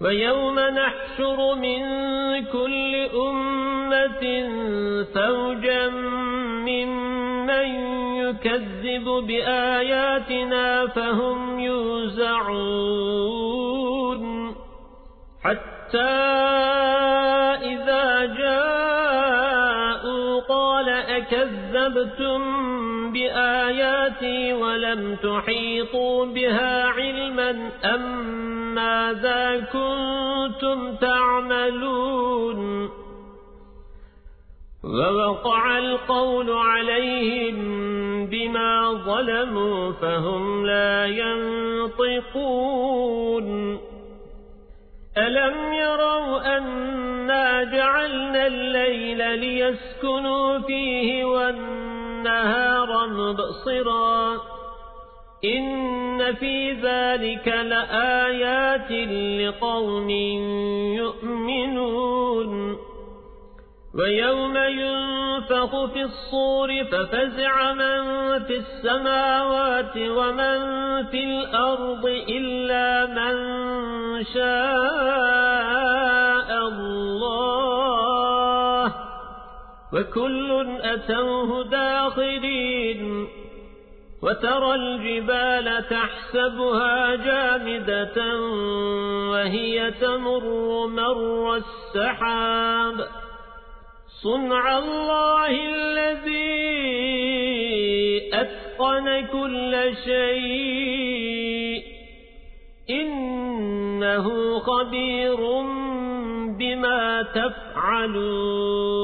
ويوم نحشر من كل أمة فوجا ممن يكذب بآياتنا فهم يوزعون. حتى قال أكذبتم بآياتي ولم تحيطوا بها علما أم ماذا كنتم تعملون ووقع القول عليهم بما ظلموا فهم لا ينطقون ألم يروا أنا جعلنا الليل ليسكنوا فيه والنهار مبصراً إن في ذلك لآيات لقوم يؤمنون ويوم ينفخ في الصور ففزع من في السماوات ومن في الأرض إلا من شاء وكل أتوه داخلين وترى الجبال تحسبها جامدة وهي تمر مر السحاب. صنع الله الذي أتقن كل شيء. إنه خبير بما تفعلون.